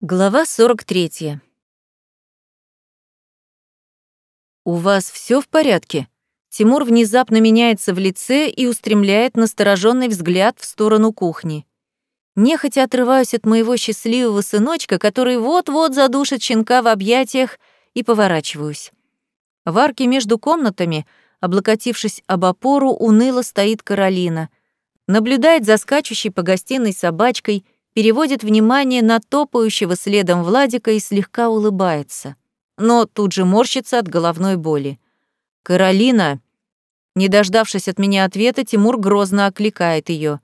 Глава 43. «У вас все в порядке?» Тимур внезапно меняется в лице и устремляет настороженный взгляд в сторону кухни. Нехотя отрываюсь от моего счастливого сыночка, который вот-вот задушит щенка в объятиях, и поворачиваюсь. В арке между комнатами, облокотившись об опору, уныло стоит Каролина. Наблюдает за скачущей по гостиной собачкой — переводит внимание на топающего следом Владика и слегка улыбается. Но тут же морщится от головной боли. «Каролина!» Не дождавшись от меня ответа, Тимур грозно окликает ее.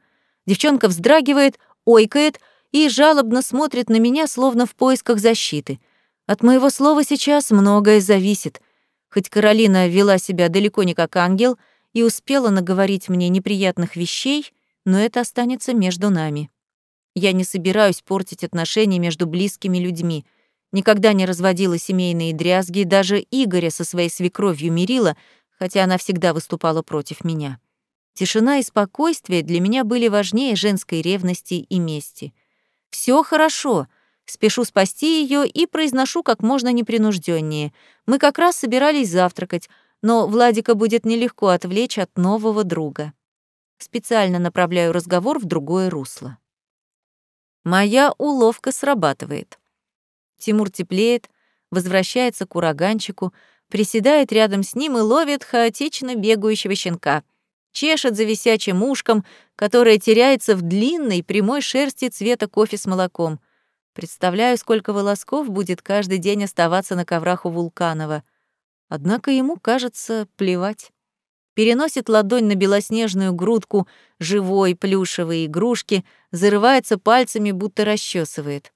Девчонка вздрагивает, ойкает и жалобно смотрит на меня, словно в поисках защиты. От моего слова сейчас многое зависит. Хоть Каролина вела себя далеко не как ангел и успела наговорить мне неприятных вещей, но это останется между нами. Я не собираюсь портить отношения между близкими людьми. Никогда не разводила семейные дрязги, даже Игоря со своей свекровью мирила, хотя она всегда выступала против меня. Тишина и спокойствие для меня были важнее женской ревности и мести. Все хорошо. Спешу спасти ее и произношу как можно непринужденнее. Мы как раз собирались завтракать, но Владика будет нелегко отвлечь от нового друга. Специально направляю разговор в другое русло. Моя уловка срабатывает. Тимур теплеет, возвращается к ураганчику, приседает рядом с ним и ловит хаотично бегающего щенка. Чешет за висячим ушком, которое теряется в длинной прямой шерсти цвета кофе с молоком. Представляю, сколько волосков будет каждый день оставаться на коврах у Вулканова. Однако ему, кажется, плевать переносит ладонь на белоснежную грудку живой плюшевой игрушки, зарывается пальцами, будто расчесывает.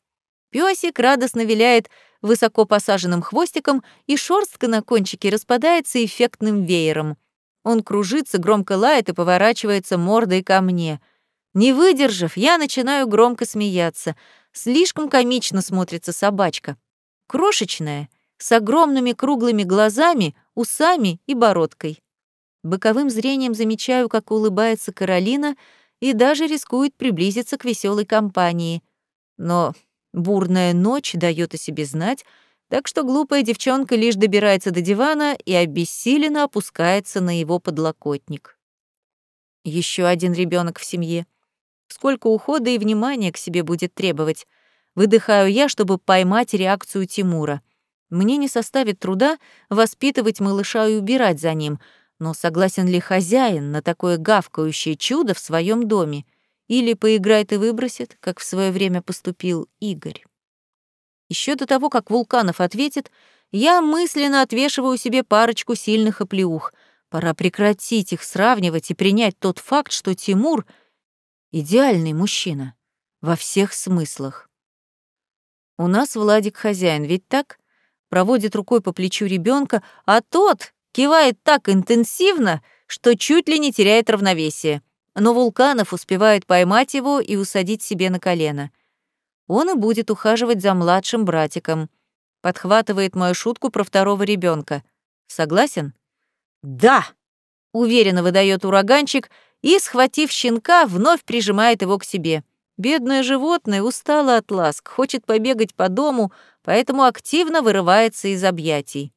Пёсик радостно виляет высоко посаженным хвостиком, и шорстка на кончике распадается эффектным веером. Он кружится, громко лает и поворачивается мордой ко мне. Не выдержав, я начинаю громко смеяться. Слишком комично смотрится собачка. Крошечная, с огромными круглыми глазами, усами и бородкой. Боковым зрением замечаю, как улыбается Каролина и даже рискует приблизиться к веселой компании. Но бурная ночь дает о себе знать, так что глупая девчонка лишь добирается до дивана и обессиленно опускается на его подлокотник. Еще один ребенок в семье. Сколько ухода и внимания к себе будет требовать. Выдыхаю я, чтобы поймать реакцию Тимура. Мне не составит труда воспитывать малыша и убирать за ним — но согласен ли хозяин на такое гавкающее чудо в своем доме? Или поиграет и выбросит, как в свое время поступил Игорь? Еще до того, как Вулканов ответит, я мысленно отвешиваю себе парочку сильных оплеух. Пора прекратить их сравнивать и принять тот факт, что Тимур — идеальный мужчина во всех смыслах. У нас Владик хозяин, ведь так? Проводит рукой по плечу ребенка, а тот Кивает так интенсивно, что чуть ли не теряет равновесие. Но Вулканов успевает поймать его и усадить себе на колено. Он и будет ухаживать за младшим братиком. Подхватывает мою шутку про второго ребенка. Согласен? Да! Уверенно выдает ураганчик и, схватив щенка, вновь прижимает его к себе. Бедное животное устало от ласк, хочет побегать по дому, поэтому активно вырывается из объятий.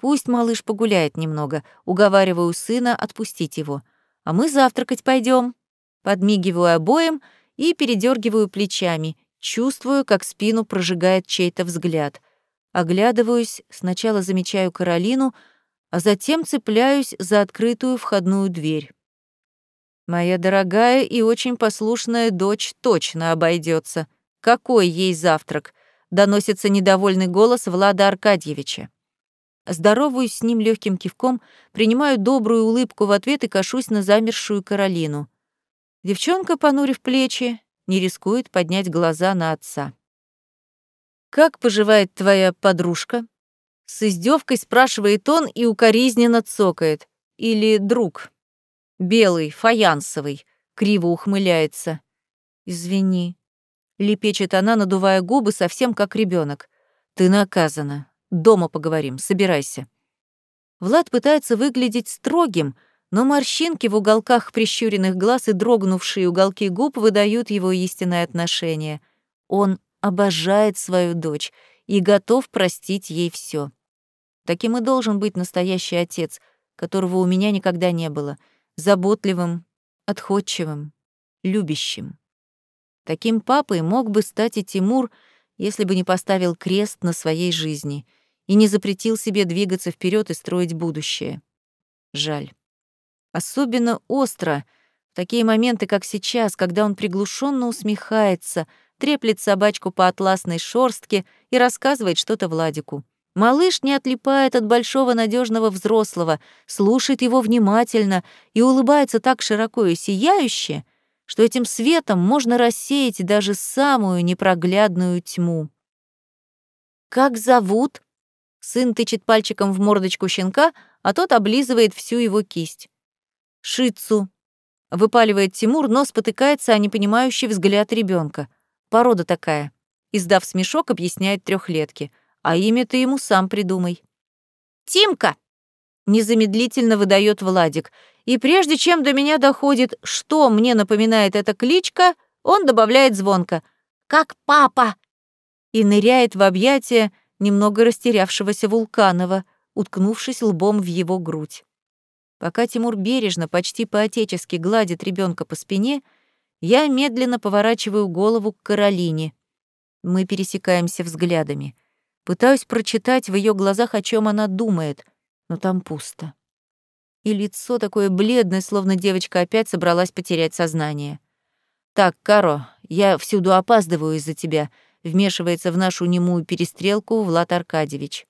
Пусть малыш погуляет немного, уговариваю сына отпустить его. А мы завтракать пойдем. Подмигиваю обоим и передергиваю плечами, чувствую, как спину прожигает чей-то взгляд. Оглядываюсь, сначала замечаю Каролину, а затем цепляюсь за открытую входную дверь. Моя дорогая и очень послушная дочь точно обойдется. Какой ей завтрак? Доносится недовольный голос Влада Аркадьевича. Здороваюсь с ним легким кивком, принимаю добрую улыбку в ответ и кашусь на замершую Каролину. Девчонка, понурив плечи, не рискует поднять глаза на отца. «Как поживает твоя подружка?» С издевкой спрашивает он и укоризненно цокает. Или друг. Белый, фаянсовый, криво ухмыляется. «Извини», — лепечет она, надувая губы, совсем как ребенок. «Ты наказана. Дома поговорим, собирайся». Влад пытается выглядеть строгим, но морщинки в уголках прищуренных глаз и дрогнувшие уголки губ выдают его истинное отношение. Он обожает свою дочь и готов простить ей все. Таким и должен быть настоящий отец, которого у меня никогда не было, заботливым, отходчивым, любящим. Таким папой мог бы стать и Тимур, если бы не поставил крест на своей жизни и не запретил себе двигаться вперед и строить будущее. Жаль. Особенно остро в такие моменты, как сейчас, когда он приглушенно усмехается, треплет собачку по атласной шорстке и рассказывает что-то Владику. Малыш не отлипает от большого надежного взрослого, слушает его внимательно и улыбается так широко и сияюще, что этим светом можно рассеять даже самую непроглядную тьму. «Как зовут?» Сын тычет пальчиком в мордочку щенка, а тот облизывает всю его кисть. «Шицу», — выпаливает Тимур, но спотыкается о непонимающий взгляд ребенка. «Порода такая», — издав смешок, объясняет трехлетки. «А имя ты ему сам придумай». «Тимка!» — незамедлительно выдает Владик. И прежде чем до меня доходит, что мне напоминает эта кличка, он добавляет звонко «Как папа!» и ныряет в объятия немного растерявшегося Вулканова, уткнувшись лбом в его грудь. Пока Тимур бережно, почти по-отечески гладит ребенка по спине, я медленно поворачиваю голову к Каролине. Мы пересекаемся взглядами. Пытаюсь прочитать в ее глазах, о чем она думает, но там пусто. И лицо такое бледное, словно девочка опять собралась потерять сознание. «Так, Каро, я всюду опаздываю из-за тебя», — вмешивается в нашу немую перестрелку Влад Аркадьевич.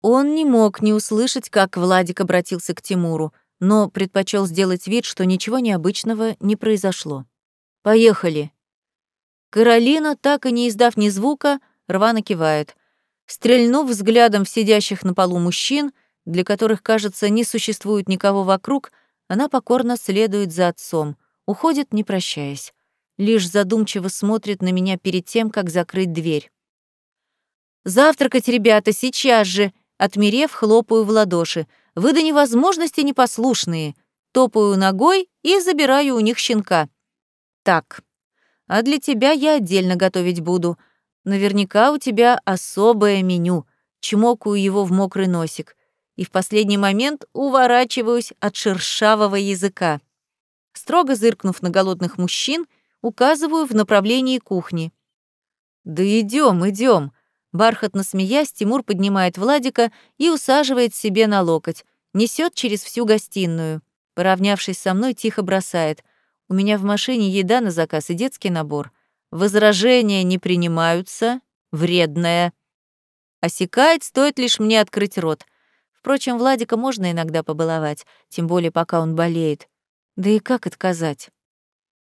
Он не мог не услышать, как Владик обратился к Тимуру, но предпочел сделать вид, что ничего необычного не произошло. «Поехали». Каролина, так и не издав ни звука, рвано кивает. Стрельнув взглядом в сидящих на полу мужчин, для которых, кажется, не существует никого вокруг, она покорно следует за отцом, уходит, не прощаясь. Лишь задумчиво смотрит на меня перед тем, как закрыть дверь. «Завтракать, ребята, сейчас же!» Отмерев, хлопаю в ладоши. Вы до невозможности непослушные. Топаю ногой и забираю у них щенка. Так, а для тебя я отдельно готовить буду. Наверняка у тебя особое меню. Чмокаю его в мокрый носик. И в последний момент уворачиваюсь от шершавого языка. Строго зыркнув на голодных мужчин, указываю в направлении кухни. «Да идем, идем. Бархатно смеясь, Тимур поднимает Владика и усаживает себе на локоть, несет через всю гостиную. Поравнявшись со мной, тихо бросает. «У меня в машине еда на заказ и детский набор. Возражения не принимаются. Вредная». Осекает, стоит лишь мне открыть рот. Впрочем, Владика можно иногда побаловать, тем более пока он болеет. Да и как отказать?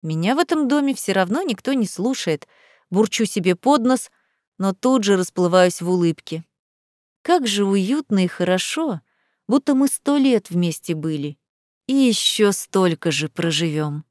Меня в этом доме все равно никто не слушает. Бурчу себе под нос, но тут же расплываюсь в улыбке. Как же уютно и хорошо, будто мы сто лет вместе были. И еще столько же проживем.